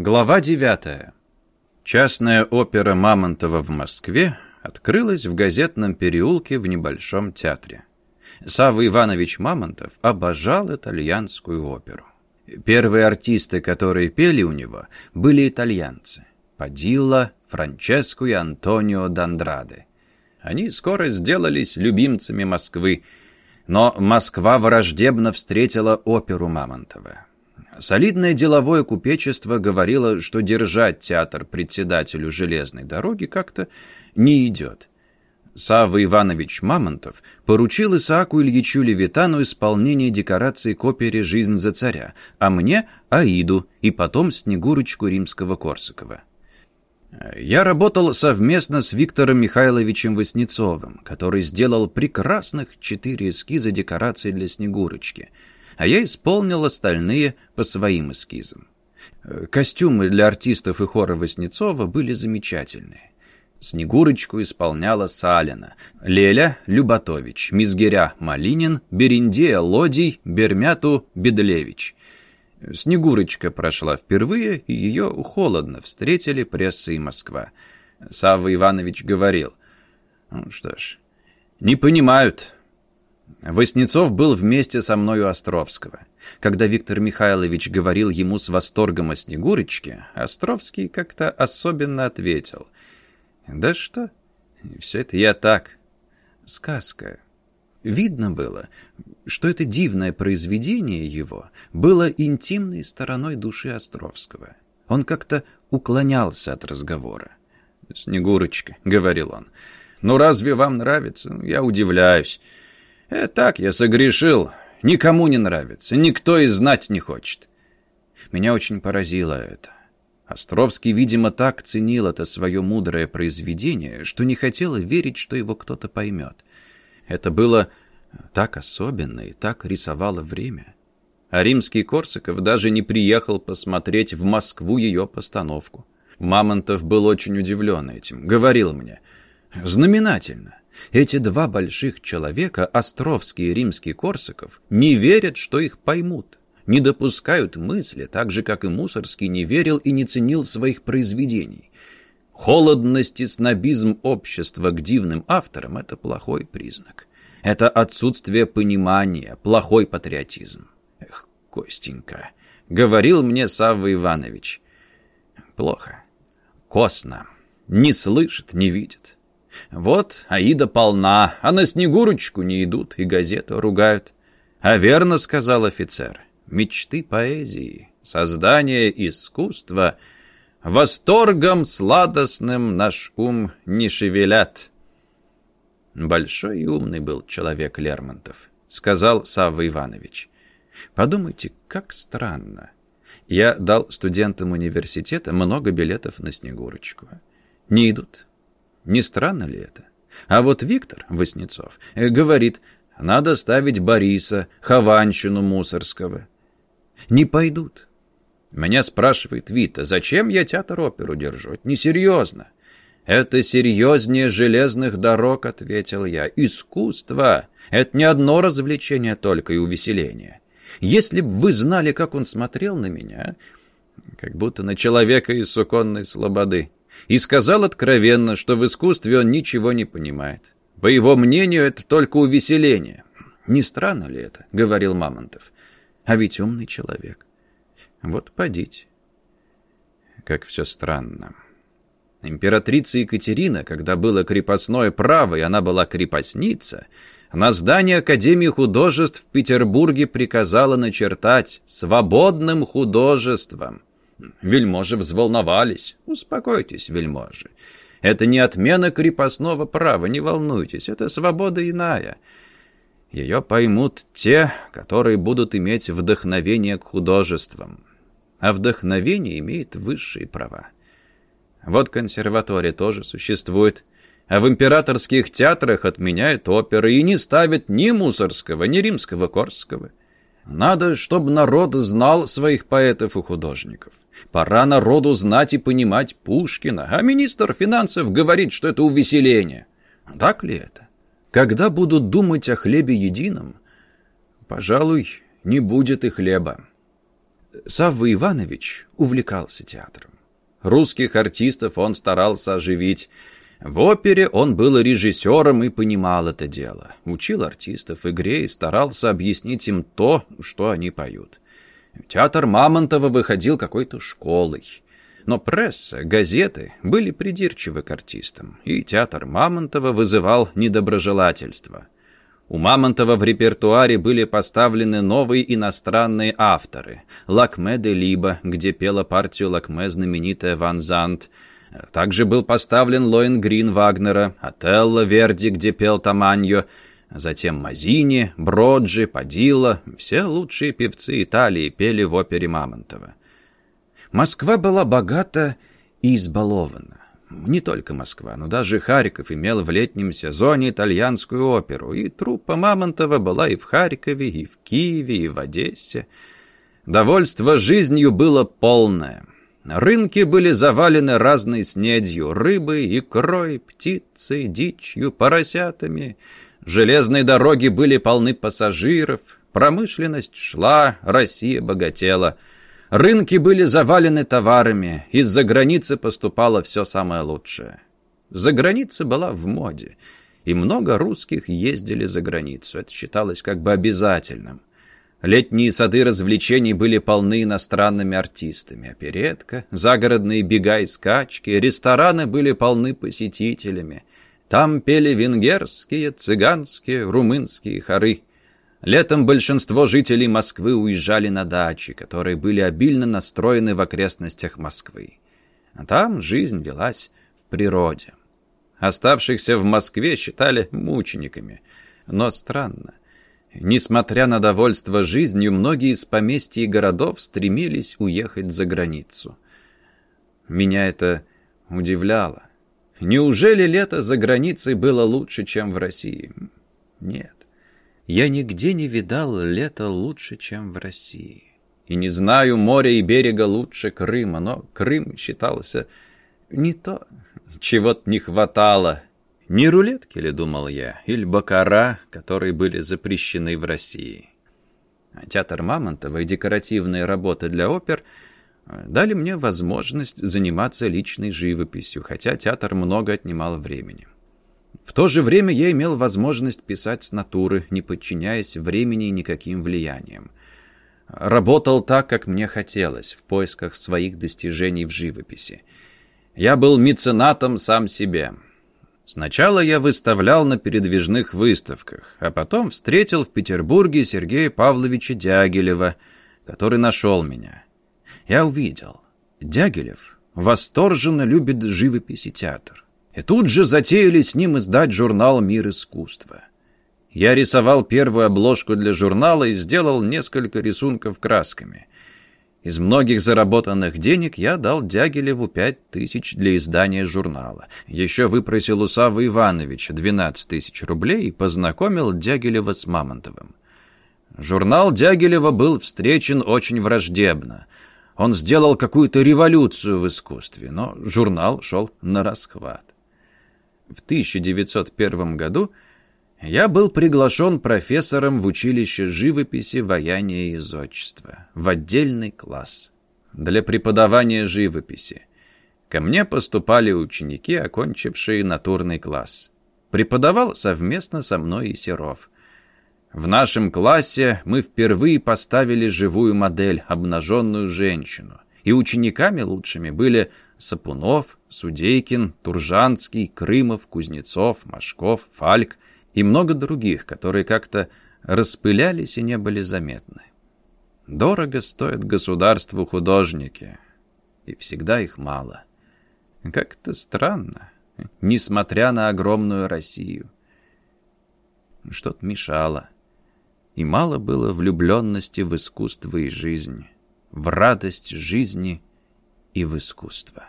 Глава 9. Частная опера Мамонтова в Москве открылась в газетном переулке в небольшом театре. Савва Иванович Мамонтов обожал итальянскую оперу. Первые артисты, которые пели у него, были итальянцы – Падилла, Франческо и Антонио Дандраде. Они скоро сделались любимцами Москвы, но Москва враждебно встретила оперу Мамонтова. Солидное деловое купечество говорило, что держать театр председателю железной дороги как-то не идет. Савва Иванович Мамонтов поручил Исааку Ильичу Левитану исполнение декорации к опере «Жизнь за царя», а мне — Аиду и потом Снегурочку Римского-Корсакова. Я работал совместно с Виктором Михайловичем Васнецовым, который сделал прекрасных четыре эскиза декораций для Снегурочки, а я исполнил остальные по своим эскизам. Костюмы для артистов и хора Васнецова были замечательные. Снегурочку исполняла Салина, Леля – Люботович, Мизгиря – Малинин, Берендея – Лодий, Бермяту – Бедлевич. Снегурочка прошла впервые, и ее холодно встретили пресса и Москва. Савва Иванович говорил, ну что ж, не понимают. Воснецов был вместе со мною Островского. Когда Виктор Михайлович говорил ему с восторгом о Снегурочке, Островский как-то особенно ответил. Да что, все это я так, сказка. Видно было, что это дивное произведение его было интимной стороной души Островского. Он как-то уклонялся от разговора. «Снегурочка», — говорил он, — «ну разве вам нравится? Я удивляюсь. Э, так я согрешил. Никому не нравится, никто и знать не хочет». Меня очень поразило это. Островский, видимо, так ценил это свое мудрое произведение, что не хотел верить, что его кто-то поймет. Это было так особенно и так рисовало время. А римский Корсаков даже не приехал посмотреть в Москву ее постановку. Мамонтов был очень удивлен этим. Говорил мне, знаменательно. Эти два больших человека, Островский и римский Корсаков, не верят, что их поймут. Не допускают мысли, так же, как и Мусорский не верил и не ценил своих произведений. Холодность и снобизм общества к дивным авторам – это плохой признак. Это отсутствие понимания, плохой патриотизм. Эх, Костенька, говорил мне Савва Иванович. Плохо. Косно. Не слышит, не видит. Вот Аида полна, а на Снегурочку не идут и газету ругают. А верно сказал офицер. Мечты поэзии, создание искусства — Восторгом сладостным наш ум не шевелят. Большой и умный был человек Лермонтов, сказал Савва Иванович. Подумайте, как странно. Я дал студентам университета много билетов на Снегурочку. Не идут. Не странно ли это? А вот Виктор Васнецов говорит, надо ставить Бориса, Хованщину Мусорского. Не пойдут. Меня спрашивает Вита, зачем я театр-оперу держу? Это несерьезно. Это серьезнее железных дорог, ответил я. Искусство — это не одно развлечение только и увеселение. Если бы вы знали, как он смотрел на меня, как будто на человека из суконной слободы, и сказал откровенно, что в искусстве он ничего не понимает. По его мнению, это только увеселение. «Не странно ли это?» — говорил Мамонтов. «А ведь умный человек. Вот подите. Как все странно. Императрица Екатерина, когда было крепостное право, и она была крепостница, на здание Академии художеств в Петербурге приказала начертать «свободным художеством». Вельможи взволновались. Успокойтесь, вельможи. Это не отмена крепостного права, не волнуйтесь, это свобода иная. Ее поймут те, которые будут иметь вдохновение к художествам а вдохновение имеет высшие права. Вот консерватория тоже существует, а в императорских театрах отменяют оперы и не ставят ни Мусорского, ни Римского-Корского. Надо, чтобы народ знал своих поэтов и художников. Пора народу знать и понимать Пушкина, а министр финансов говорит, что это увеселение. Так ли это? Когда будут думать о хлебе едином, пожалуй, не будет и хлеба. Савва Иванович увлекался театром. Русских артистов он старался оживить. В опере он был режиссером и понимал это дело. Учил артистов игре и старался объяснить им то, что они поют. Театр Мамонтова выходил какой-то школой. Но пресса, газеты были придирчивы к артистам, и театр Мамонтова вызывал недоброжелательство. У Мамонтова в репертуаре были поставлены новые иностранные авторы. Лакме де Либо, где пела партию Лакме знаменитая Ван Зант. Также был поставлен Лоэн Грин Вагнера, Отелло Верди, где пел Таманьо, затем Мазини, Броджи, Падила. Все лучшие певцы Италии пели в опере Мамонтова. Москва была богата и избалована. Не только Москва, но даже Харьков имел в летнем сезоне итальянскую оперу, и труппа Мамонтова была и в Харькове, и в Киеве, и в Одессе. Довольство жизнью было полное. Рынки были завалены разной снедью, рыбой, икрой, птицей, дичью, поросятами. Железные дороги были полны пассажиров, промышленность шла, Россия богатела — Рынки были завалены товарами, из-за границы поступало все самое лучшее. За граница была в моде, и много русских ездили за границу. Это считалось как бы обязательным. Летние сады развлечений были полны иностранными артистами. Оперетка, загородные бега и скачки, рестораны были полны посетителями. Там пели венгерские, цыганские, румынские хоры. Летом большинство жителей Москвы уезжали на дачи, которые были обильно настроены в окрестностях Москвы. А там жизнь велась в природе. Оставшихся в Москве считали мучениками. Но странно. Несмотря на довольство жизнью, многие из поместьй и городов стремились уехать за границу. Меня это удивляло. Неужели лето за границей было лучше, чем в России? Нет. Я нигде не видал лета лучше, чем в России. И не знаю моря и берега лучше Крыма, но Крым считался не то, чего-то не хватало. Не рулетки ли, думал я, или бакара, которые были запрещены в России. Театр Мамонтова и декоративные работы для опер дали мне возможность заниматься личной живописью, хотя театр много отнимал времени. В то же время я имел возможность писать с натуры, не подчиняясь времени и никаким влияниям. Работал так, как мне хотелось, в поисках своих достижений в живописи. Я был меценатом сам себе. Сначала я выставлял на передвижных выставках, а потом встретил в Петербурге Сергея Павловича Дягилева, который нашел меня. Я увидел. Дягилев восторженно любит живопись и театр. И тут же затеяли с ним издать журнал «Мир искусства». Я рисовал первую обложку для журнала и сделал несколько рисунков красками. Из многих заработанных денег я дал Дягилеву пять тысяч для издания журнала. Еще выпросил у Савы Ивановича 12 тысяч рублей и познакомил Дягилева с Мамонтовым. Журнал Дягилева был встречен очень враждебно. Он сделал какую-то революцию в искусстве, но журнал шел на расхват. В 1901 году я был приглашен профессором в училище живописи, ваяния и зодчества в отдельный класс для преподавания живописи. Ко мне поступали ученики, окончившие натурный класс. Преподавал совместно со мной и Серов. В нашем классе мы впервые поставили живую модель, обнаженную женщину. И учениками лучшими были Сапунов, Судейкин, Туржанский, Крымов, Кузнецов, Машков, Фальк и много других, которые как-то распылялись и не были заметны. Дорого стоят государству художники, и всегда их мало. Как-то странно, несмотря на огромную Россию. Что-то мешало, и мало было влюбленности в искусство и жизнь, в радость жизни и в искусство.